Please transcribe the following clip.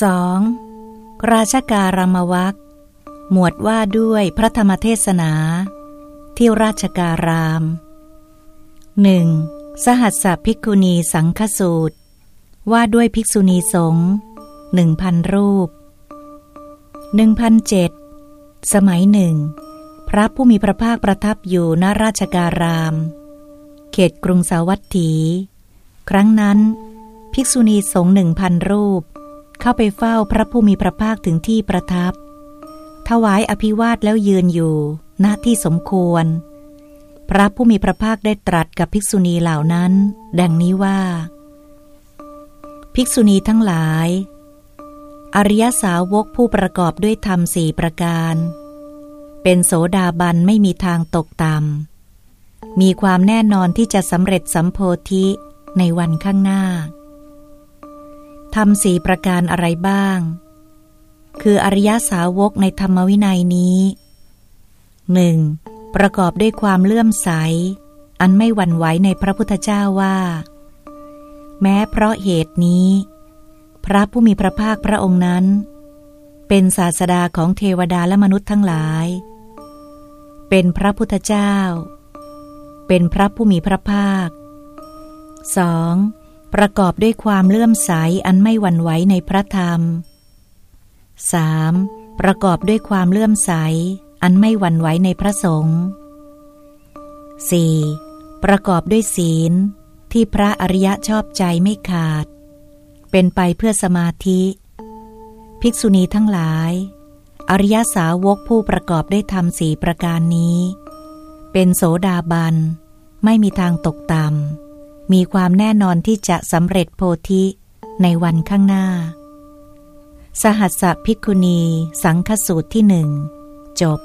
2. ราชการามวักหมวดว่าด้วยพระธรรมเทศนา ที่ราชการาม 1. สหัสสภิกขุณีสังคสูตร ว่าด้วยภิกษุณีสงฆ์หนึ่งพันรูปหนึ่งพันเจ็ดสมัยหนึ่ง พระผู้มีพระภาคประทับอยู่ณราชการาม เขตกรุงสาวัตถี ครั้งนั้น ภิกษุณีสงฆ์หนึ่งพันรูป เข้าไปเฝ้าพระผู้มีพระภาคถึงที่ประทับ ถวายอภิวาทแล้วยืนอยู่ณที่สมควร พระผู้มีพระภาคได้ตรัสกับภิกษุณีเหล่านั้น ดังนี้ว่า ภิกษุณีทั้งหลาย อริยสาวกผู้ประกอบด้วยธรรมสี่ประการ เป็นโสดาบันไม่มีทางตกต่ำมีความแน่นอนที่จะสำเร็จสัมโพธิในวันข้างหน้า ทำสี่ประการอะไรบ้าง คืออริยสาวกในธรรมวินัยนี้หนึ่งประกอบด้วยความเลื่อมใส อันไม่หวั่นไหวในพระพุทธเจ้าว่า แม้เพราะเหตุนี้ พระผู้มีพระภาคพระองค์นั้น เป็นศาสดาของเทวดาและมนุษย์ทั้งหลาย เป็นพระพุทธเจ้า เป็นพระผู้มีพระภาค 2. ประกอบด้วยความเลื่อมใสอันไม่หวั่นไหวในพระธรรม 3. ประกอบด้วยความเลื่อมใส อันไม่หวั่นไหวในพระสงฆ์ 4. ประกอบด้วยศีล ที่พระอริยะชอบใจไม่ขาด เป็นไปเพื่อสมาธิ ภิกษุณีทั้งหลาย อริยสาวกผู้ประกอบด้วยธรรมสี่ประการนี้ เป็นโสดาบัน ไม่มีทางตกต่ำ มีความแน่นอนที่จะสำเร็จโพธิในวันข้างหน้า สหัสสพิกุณี สังคสูตรที่หนึ่งจบ